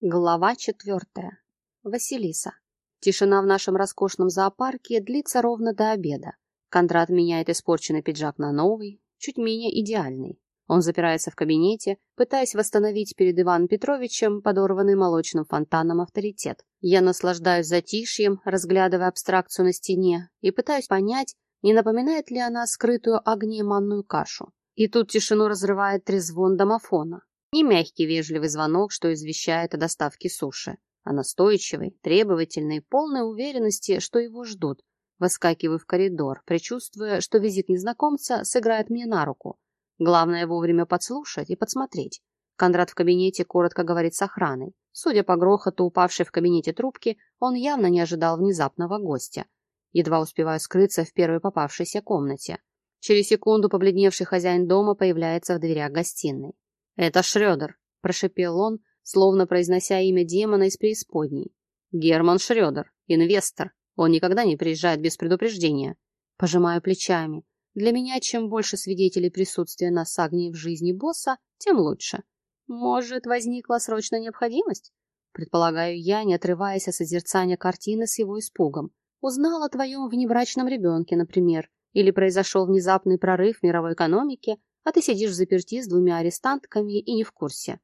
Глава четвертая. Василиса. Тишина в нашем роскошном зоопарке длится ровно до обеда. Кондрат меняет испорченный пиджак на новый, чуть менее идеальный. Он запирается в кабинете, пытаясь восстановить перед Иваном Петровичем подорванный молочным фонтаном авторитет. Я наслаждаюсь затишьем, разглядывая абстракцию на стене, и пытаюсь понять, не напоминает ли она скрытую огнем манную кашу. И тут тишину разрывает трезвон домофона. Не мягкий вежливый звонок, что извещает о доставке суши, а настойчивый, требовательный, полной уверенности, что его ждут. Выскакиваю в коридор, предчувствуя, что визит незнакомца сыграет мне на руку. Главное вовремя подслушать и подсмотреть. Кондрат в кабинете коротко говорит с охраной. Судя по грохоту упавшей в кабинете трубки, он явно не ожидал внезапного гостя. Едва успеваю скрыться в первой попавшейся комнате. Через секунду побледневший хозяин дома появляется в дверях гостиной. «Это Шрёдер», — прошепел он, словно произнося имя демона из преисподней. «Герман Шрёдер, инвестор. Он никогда не приезжает без предупреждения». Пожимаю плечами. Для меня чем больше свидетелей присутствия на Сагнии в жизни босса, тем лучше. Может, возникла срочная необходимость? Предполагаю я, не отрываясь от созерцания картины с его испугом. Узнал о твоем внебрачном ребенке, например, или произошел внезапный прорыв в мировой экономике, а ты сидишь в заперти с двумя арестантками и не в курсе.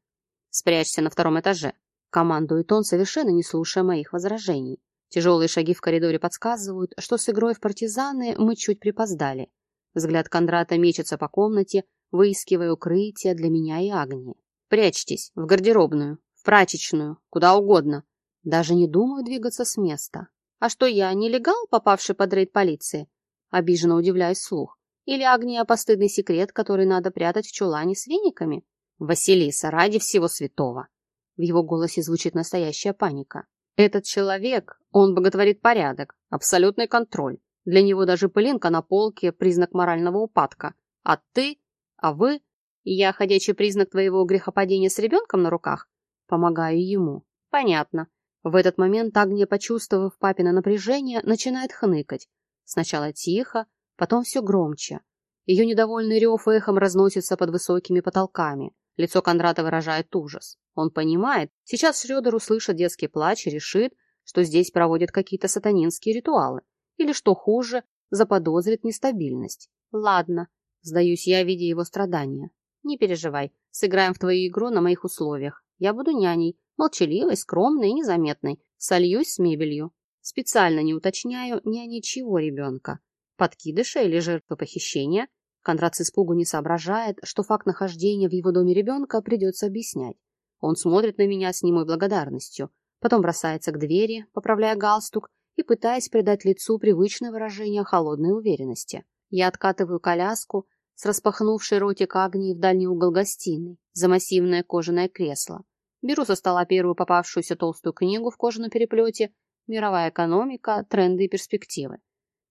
Спрячься на втором этаже. Командует он, совершенно не слушая моих возражений. Тяжелые шаги в коридоре подсказывают, что с игрой в партизаны мы чуть припоздали. Взгляд Кондрата мечется по комнате, выискивая укрытие для меня и Агнии. Прячьтесь в гардеробную, в прачечную, куда угодно. Даже не думаю двигаться с места. А что я, нелегал, попавший под рейд полиции? Обиженно удивляюсь вслух. Или Агния постыдный секрет, который надо прятать в чулане с вениками? Василиса, ради всего святого. В его голосе звучит настоящая паника. Этот человек, он боготворит порядок, абсолютный контроль. Для него даже пылинка на полке – признак морального упадка. А ты, а вы, я ходячий признак твоего грехопадения с ребенком на руках? Помогаю ему. Понятно. В этот момент Агния, почувствовав папина напряжение, начинает хныкать. Сначала тихо, потом все громче. Ее недовольный рев эхом разносится под высокими потолками. Лицо Кондрата выражает ужас. Он понимает, сейчас Шрёдер услышит детский плач и решит, что здесь проводят какие-то сатанинские ритуалы. Или, что хуже, заподозрит нестабильность. Ладно, сдаюсь я, видя его страдания. Не переживай, сыграем в твою игру на моих условиях. Я буду няней, молчаливой, скромной и незаметной. Сольюсь с мебелью. Специально не уточняю ни о ничего ребенка подкидыша или жертвы похищения, Конрад с испугу не соображает, что факт нахождения в его доме ребенка придется объяснять. Он смотрит на меня с немой благодарностью, потом бросается к двери, поправляя галстук и пытаясь придать лицу привычное выражение холодной уверенности. Я откатываю коляску с распахнувшей ротик Агнии в дальний угол гостиной, за массивное кожаное кресло. Беру со стола первую попавшуюся толстую книгу в кожаном переплете «Мировая экономика. Тренды и перспективы».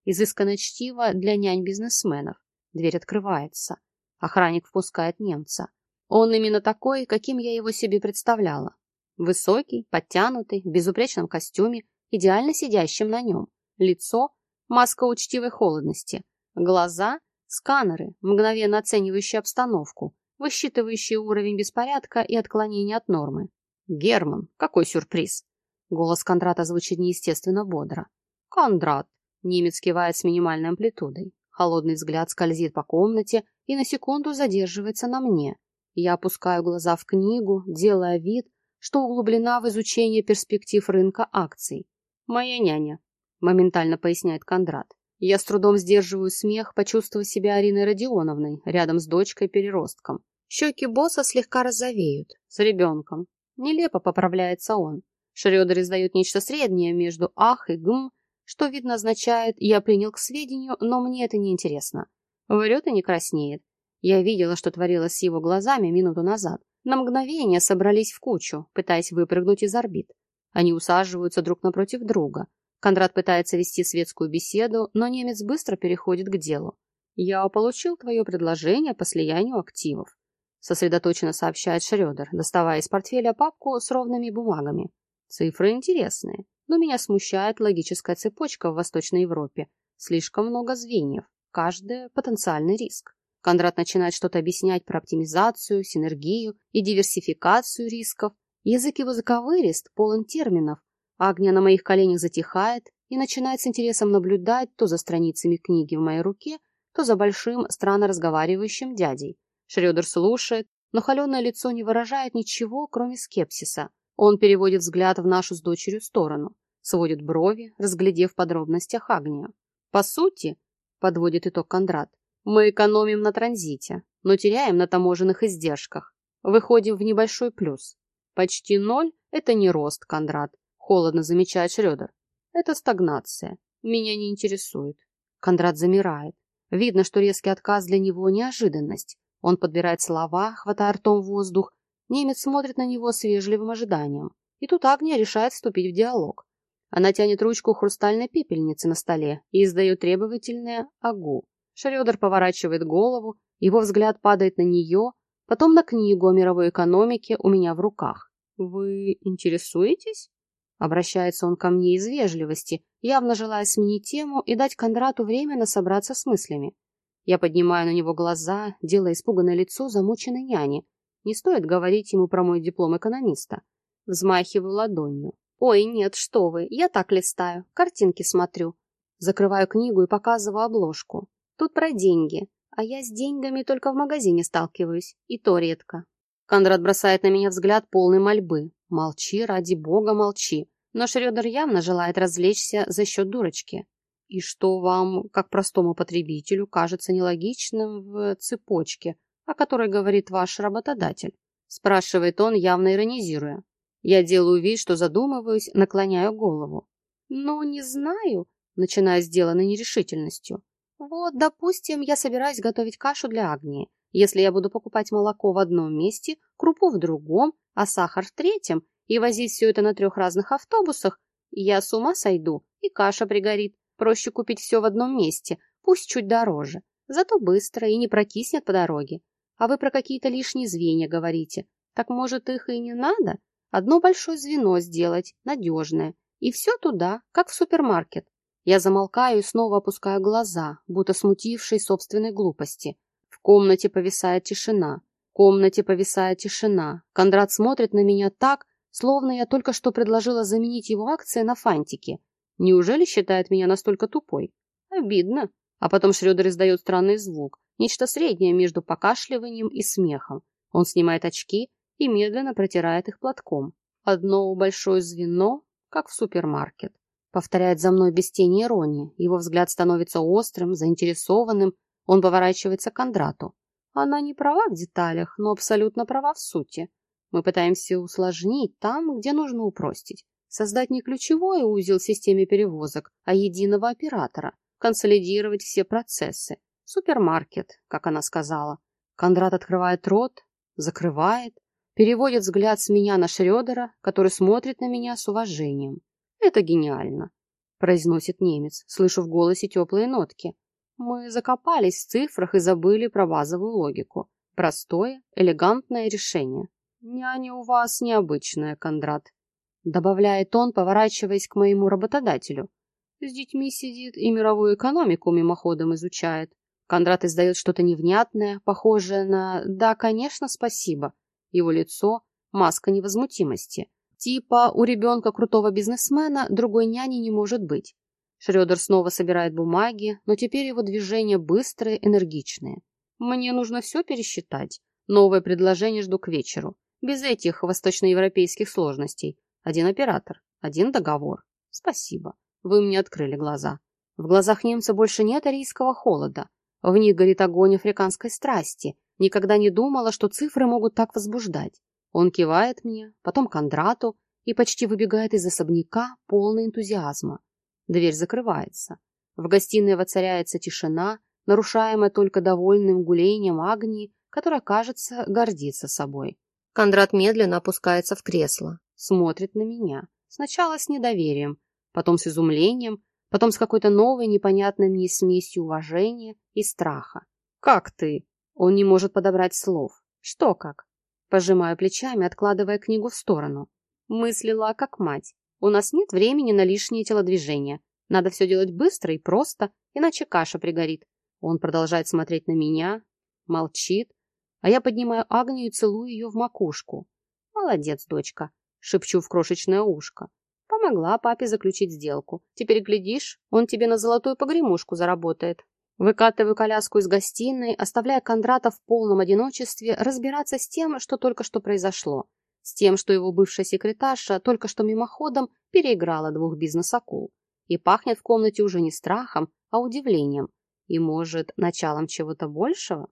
Изысканное чтиво для нянь-бизнесменов. Дверь открывается. Охранник впускает немца. Он именно такой, каким я его себе представляла. Высокий, подтянутый, в безупречном костюме, идеально сидящим на нем. Лицо – маска учтивой холодности. Глаза – сканеры, мгновенно оценивающие обстановку, высчитывающие уровень беспорядка и отклонения от нормы. «Герман, какой сюрприз!» Голос Кондрата звучит неестественно бодро. «Кондрат, Немец кивает с минимальной амплитудой. Холодный взгляд скользит по комнате и на секунду задерживается на мне. Я опускаю глаза в книгу, делая вид, что углублена в изучение перспектив рынка акций. «Моя няня», — моментально поясняет Кондрат. Я с трудом сдерживаю смех, почувствовав себя Ариной Родионовной, рядом с дочкой-переростком. Щеки босса слегка розовеют. С ребенком. Нелепо поправляется он. Шрёдер издает нечто среднее между «ах» и «гм», что, видно, означает «я принял к сведению, но мне это не интересно». Врет и не краснеет. Я видела, что творилось с его глазами минуту назад. На мгновение собрались в кучу, пытаясь выпрыгнуть из орбит. Они усаживаются друг напротив друга. Кондрат пытается вести светскую беседу, но немец быстро переходит к делу. «Я получил твое предложение по слиянию активов», сосредоточенно сообщает Шрёдер, доставая из портфеля папку с ровными бумагами. Цифры интересные. Но меня смущает логическая цепочка в Восточной Европе. Слишком много звеньев, каждый потенциальный риск. Кондрат начинает что-то объяснять про оптимизацию, синергию и диверсификацию рисков. Язык его заковырист, полон терминов. Агния на моих коленях затихает и начинает с интересом наблюдать то за страницами книги в моей руке, то за большим, странно разговаривающим дядей. Шрёдер слушает, но холеное лицо не выражает ничего, кроме скепсиса. Он переводит взгляд в нашу с дочерью сторону, сводит брови, разглядев в подробностях Агнию. По сути, подводит итог Кондрат, мы экономим на транзите, но теряем на таможенных издержках. Выходим в небольшой плюс. Почти ноль – это не рост, Кондрат, холодно замечает Шрёдер. Это стагнация. Меня не интересует. Кондрат замирает. Видно, что резкий отказ для него – неожиданность. Он подбирает слова, хватая ртом воздух. Немец смотрит на него с вежливым ожиданием. И тут Агния решает вступить в диалог. Она тянет ручку хрустальной пепельницы на столе и издает требовательное «агу». Шрёдер поворачивает голову, его взгляд падает на нее, потом на книгу о мировой экономике у меня в руках. «Вы интересуетесь?» Обращается он ко мне из вежливости, явно желая сменить тему и дать Кондрату время на собраться с мыслями. Я поднимаю на него глаза, делая испуганное лицо замученной няни. Не стоит говорить ему про мой диплом экономиста. Взмахиваю ладонью. «Ой, нет, что вы, я так листаю, картинки смотрю». Закрываю книгу и показываю обложку. Тут про деньги, а я с деньгами только в магазине сталкиваюсь, и то редко. Кондрат бросает на меня взгляд полный мольбы. Молчи, ради бога, молчи. Но Шрёдер явно желает развлечься за счет дурочки. И что вам, как простому потребителю, кажется нелогичным в цепочке, о которой говорит ваш работодатель? Спрашивает он, явно иронизируя. Я делаю вид, что задумываюсь, наклоняю голову. Ну, не знаю, начиная сделанной нерешительностью. Вот, допустим, я собираюсь готовить кашу для Агнии. Если я буду покупать молоко в одном месте, крупу в другом, а сахар в третьем, и возить все это на трех разных автобусах, я с ума сойду, и каша пригорит. Проще купить все в одном месте, пусть чуть дороже. Зато быстро и не прокиснет по дороге. А вы про какие-то лишние звенья говорите. Так может их и не надо? Одно большое звено сделать, надежное. И все туда, как в супермаркет. Я замолкаю и снова опускаю глаза, будто смутившись собственной глупости. В комнате повисает тишина. В комнате повисает тишина. Кондрат смотрит на меня так, словно я только что предложила заменить его акции на фантики. Неужели считает меня настолько тупой? Обидно. А потом Шрёдер издает странный звук, нечто среднее между покашливанием и смехом. Он снимает очки и медленно протирает их платком. Одно большое звено, как в супермаркет. Повторяет за мной без тени иронии. Его взгляд становится острым, заинтересованным. Он поворачивается к Кондрату. Она не права в деталях, но абсолютно права в сути. Мы пытаемся усложнить там, где нужно упростить. Создать не ключевой узел в системе перевозок, а единого оператора. Консолидировать все процессы. Супермаркет, как она сказала. Кондрат открывает рот, закрывает, переводит взгляд с меня на Шрёдера, который смотрит на меня с уважением. «Это гениально», — произносит немец, слышу в голосе теплые нотки. «Мы закопались в цифрах и забыли про базовую логику. Простое, элегантное решение. Няня у вас необычная, Кондрат добавляет он, поворачиваясь к моему работодателю. С детьми сидит и мировую экономику мимоходом изучает. Кондрат издает что-то невнятное, похожее на «да, конечно, спасибо». Его лицо – маска невозмутимости. Типа у ребенка крутого бизнесмена другой няни не может быть. Шрёдер снова собирает бумаги, но теперь его движения быстрые, энергичные. Мне нужно все пересчитать. Новое предложение жду к вечеру. Без этих восточноевропейских сложностей. Один оператор, один договор. Спасибо. Вы мне открыли глаза. В глазах немца больше нет арийского холода. В них горит огонь африканской страсти. Никогда не думала, что цифры могут так возбуждать. Он кивает мне, потом Кондрату и почти выбегает из особняка, полный энтузиазма. Дверь закрывается. В гостиной воцаряется тишина, нарушаемая только довольным гулением Агнии, которая, кажется, гордится собой. Кондрат медленно опускается в кресло смотрит на меня. Сначала с недоверием, потом с изумлением, потом с какой-то новой непонятной мне смесью уважения и страха. «Как ты?» Он не может подобрать слов. «Что как?» Пожимаю плечами, откладывая книгу в сторону. Мыслила, как мать. У нас нет времени на лишние телодвижения. Надо все делать быстро и просто, иначе каша пригорит. Он продолжает смотреть на меня, молчит, а я поднимаю Агнию и целую ее в макушку. Молодец, дочка, шепчу в крошечное ушко. Помогла папе заключить сделку. Теперь, глядишь, он тебе на золотую погремушку заработает. Выкатываю коляску из гостиной, оставляя Кондрата в полном одиночестве разбираться с тем, что только что произошло. С тем, что его бывшая секретарша только что мимоходом переиграла двух бизнес-акул. И пахнет в комнате уже не страхом, а удивлением. И, может, началом чего-то большего?